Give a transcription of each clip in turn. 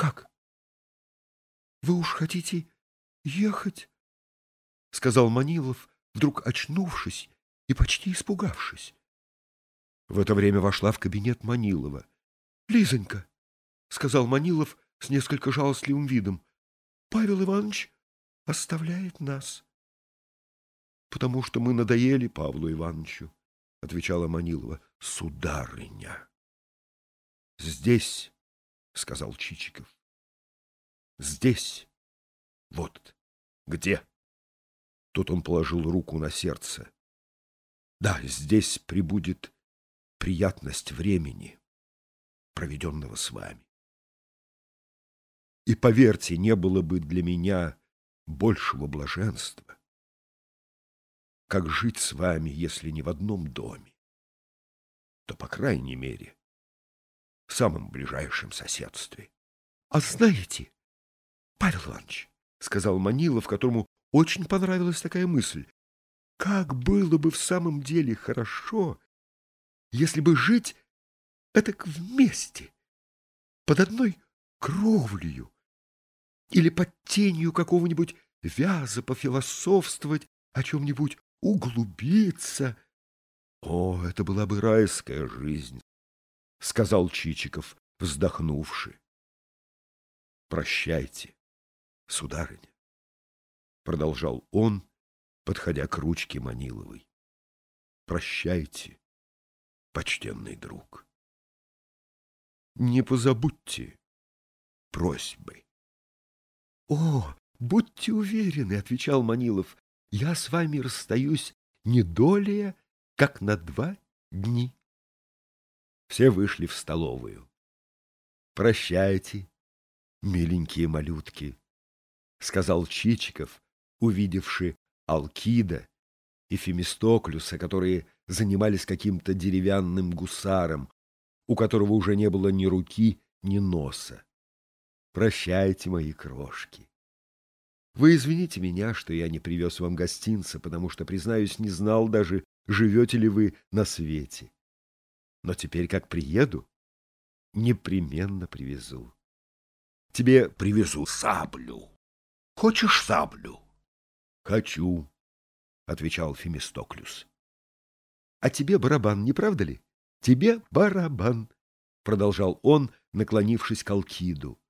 Как? Вы уж хотите ехать? — сказал Манилов, вдруг очнувшись и почти испугавшись. В это время вошла в кабинет Манилова. — Лизонька, — сказал Манилов с несколько жалостливым видом, — Павел Иванович оставляет нас. — Потому что мы надоели Павлу Ивановичу, — отвечала Манилова. — Сударыня. — Здесь, — сказал Чичиков. — Здесь. Вот. Где? Тут он положил руку на сердце. Да, здесь прибудет приятность времени, проведенного с вами. И, поверьте, не было бы для меня большего блаженства, как жить с вами, если не в одном доме, то, по крайней мере, в самом ближайшем соседстве. — А знаете, Павел Иванович, — сказал Манилов, которому очень понравилась такая мысль, — как было бы в самом деле хорошо, если бы жить этак вместе, под одной кровлею, или под тенью какого-нибудь вяза пофилософствовать, о чем-нибудь углубиться. О, это была бы райская жизнь, — сказал Чичиков, вздохнувши. Прощайте, сударыня, — продолжал он, подходя к ручке Маниловой. Прощайте, почтенный друг. Не позабудьте просьбы. — О, будьте уверены, — отвечал Манилов, — я с вами расстаюсь не долее, как на два дни. Все вышли в столовую. — Прощайте, миленькие малютки, — сказал Чичиков, увидевши Алкида и Фемистоклюса, которые занимались каким-то деревянным гусаром, у которого уже не было ни руки, ни носа. Прощайте, мои крошки. Вы извините меня, что я не привез вам гостинца, потому что, признаюсь, не знал даже, живете ли вы на свете. Но теперь, как приеду, непременно привезу. Тебе привезу саблю. Хочешь саблю? Хочу, — отвечал Фемистоклюс. — А тебе барабан, не правда ли? Тебе барабан, — продолжал он, наклонившись к Алкиду.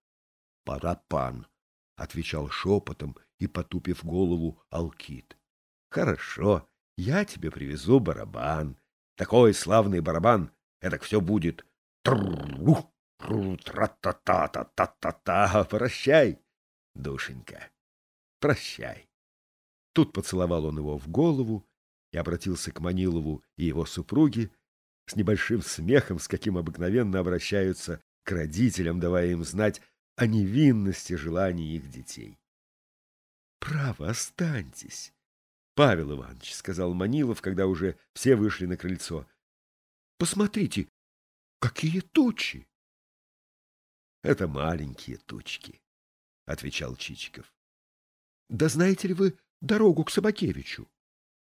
Парапан, — отвечал шепотом и потупив голову Алкид. — Хорошо, я тебе привезу барабан. Такой славный барабан, это все будет. Тру, тру, тра-та-та-та-та-та-та. Прощай, душенька, прощай. Тут поцеловал он его в голову и обратился к Манилову и его супруге с небольшим смехом, с каким обыкновенно обращаются к родителям, давая им знать, о невинности желаний их детей. «Право, останьтесь!» Павел Иванович, — сказал Манилов, когда уже все вышли на крыльцо. — Посмотрите, какие тучи! — Это маленькие тучки, — отвечал Чичиков. — Да знаете ли вы дорогу к Собакевичу?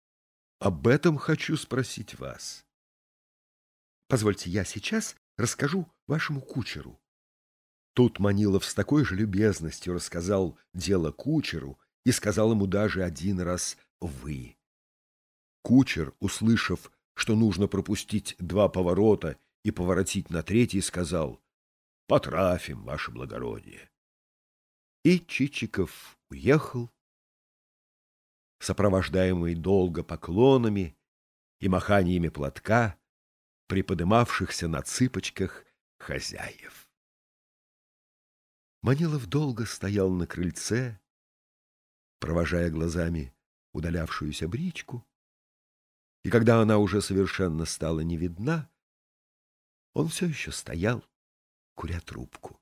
— Об этом хочу спросить вас. — Позвольте, я сейчас расскажу вашему кучеру. Тут Манилов с такой же любезностью рассказал дело кучеру и сказал ему даже один раз «вы». Кучер, услышав, что нужно пропустить два поворота и поворотить на третий, сказал «Потрафим, ваше благородие». И Чичиков уехал, сопровождаемый долго поклонами и маханиями платка, приподымавшихся на цыпочках хозяев. Манилов долго стоял на крыльце, провожая глазами удалявшуюся бричку, и когда она уже совершенно стала не видна, он все еще стоял, куря трубку.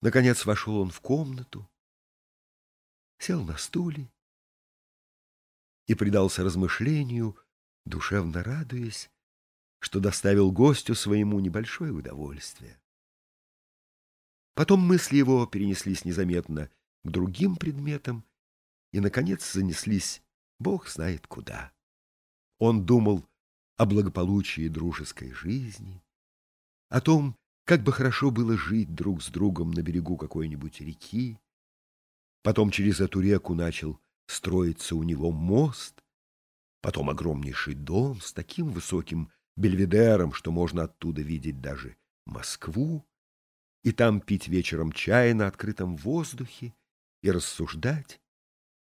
Наконец вошел он в комнату, сел на стуле и предался размышлению, душевно радуясь, что доставил гостю своему небольшое удовольствие. Потом мысли его перенеслись незаметно к другим предметам и, наконец, занеслись бог знает куда. Он думал о благополучии дружеской жизни, о том, Как бы хорошо было жить друг с другом на берегу какой-нибудь реки. Потом через эту реку начал строиться у него мост, потом огромнейший дом с таким высоким бельведером, что можно оттуда видеть даже Москву, и там пить вечером чай на открытом воздухе и рассуждать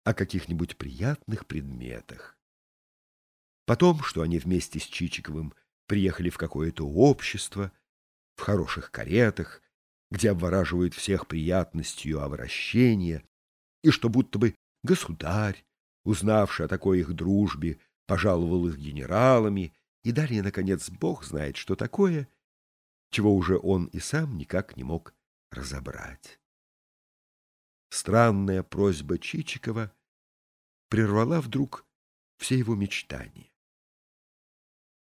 о каких-нибудь приятных предметах. Потом, что они вместе с Чичиковым приехали в какое-то общество, в хороших каретах, где обвораживают всех приятностью обращения, и что будто бы государь, узнавший о такой их дружбе, пожаловал их генералами, и далее, наконец, Бог знает, что такое, чего уже он и сам никак не мог разобрать. Странная просьба Чичикова прервала вдруг все его мечтания.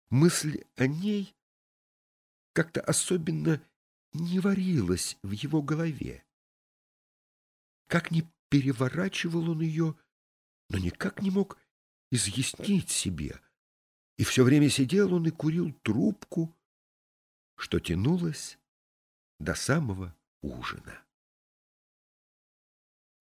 Мысль о ней как-то особенно не варилась в его голове. Как ни переворачивал он ее, но никак не мог изъяснить себе. И все время сидел он и курил трубку, что тянулось до самого ужина.